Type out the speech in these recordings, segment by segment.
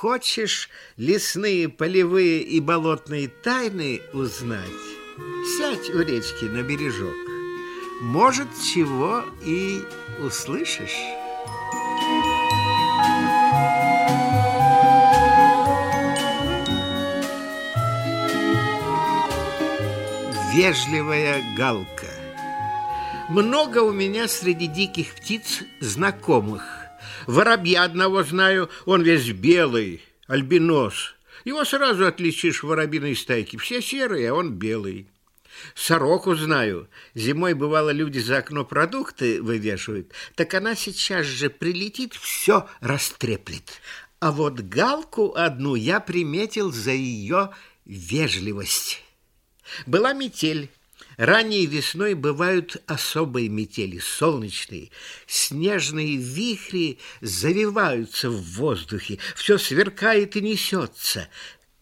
Хочешь лесные, полевые и болотные тайны узнать? Сядь у речки на бережок. Может, чего и услышишь. Вежливая галка. Много у меня среди диких птиц знакомых. Воробья одного знаю, он весь белый, альбинос. Его сразу отличишь в воробиной стайке. Все серые, а он белый. Сороку знаю. Зимой, бывало, люди за окно продукты вывешивают. Так она сейчас же прилетит, все растреплет. А вот галку одну я приметил за ее вежливость. Была метель. Ранней весной бывают особые метели, солнечные. Снежные вихри завиваются в воздухе, все сверкает и несется.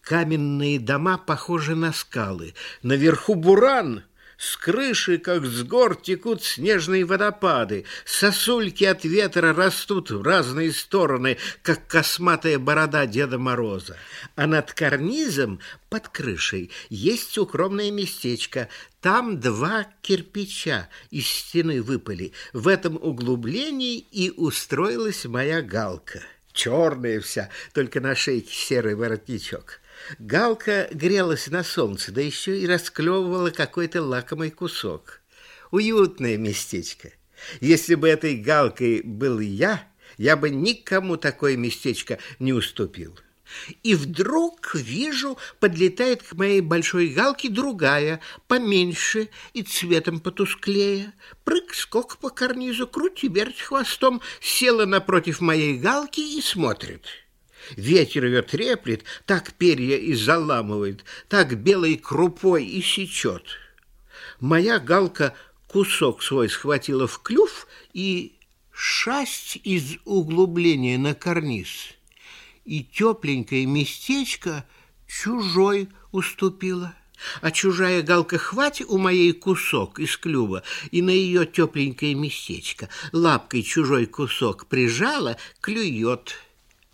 Каменные дома похожи на скалы. Наверху буран — с крыши, как с гор, текут снежные водопады. Сосульки от ветра растут в разные стороны, как косматая борода Деда Мороза. А над карнизом, под крышей, есть укромное местечко. Там два кирпича из стены выпали. В этом углублении и устроилась моя галка. Черная вся, только на шейке серый воротничок. Галка грелась на солнце, да еще и расклевывала какой-то лакомый кусок. Уютное местечко. Если бы этой галкой был я, я бы никому такое местечко не уступил. И вдруг вижу, подлетает к моей большой галке другая, поменьше и цветом потусклее. Прыг-скок по карнизу, крути-верть хвостом, села напротив моей галки и смотрит. Ветер ее треплет, так перья и заламывает, так белой крупой и сечет. Моя галка кусок свой схватила в клюв и шасть из углубления на карниз. И тепленькое местечко чужой уступила. А чужая галка хвать у моей кусок из клюва и на ее тепленькое местечко лапкой чужой кусок прижала, клюет.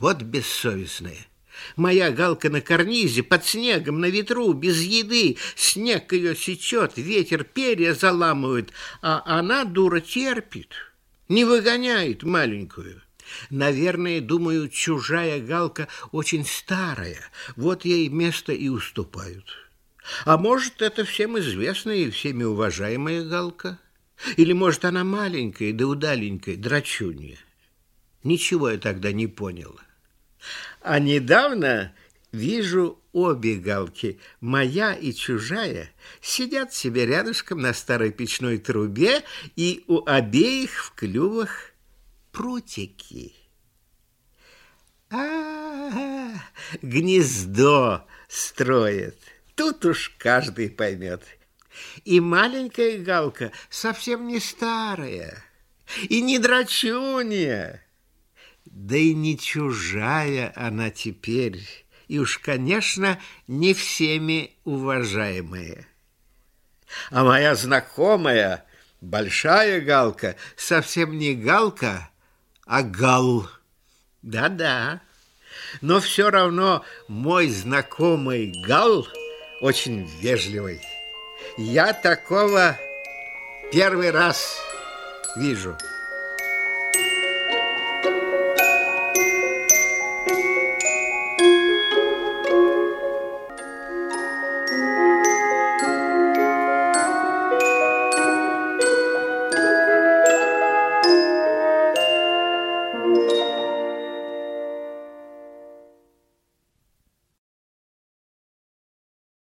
Вот бессовестная. Моя галка на карнизе, под снегом, на ветру, без еды. Снег ее сечет, ветер перья заламывает, а она, дура, терпит, не выгоняет маленькую. Наверное, думаю, чужая галка очень старая, вот ей место и уступают. А может, это всем известная и всеми уважаемая галка? Или, может, она маленькая да удаленькая, драчунья? Ничего я тогда не поняла. А недавно вижу обе галки, моя и чужая, сидят себе рядышком на старой печной трубе, и у обеих в клювах прутики. А, -а, -а гнездо строят. Тут уж каждый поймет. И маленькая галка совсем не старая, и не драчунья. Да и не чужая она теперь, и уж, конечно, не всеми уважаемая. А моя знакомая, большая галка, совсем не галка, а гал. Да-да, но все равно мой знакомый гал очень вежливый. Я такого первый раз вижу.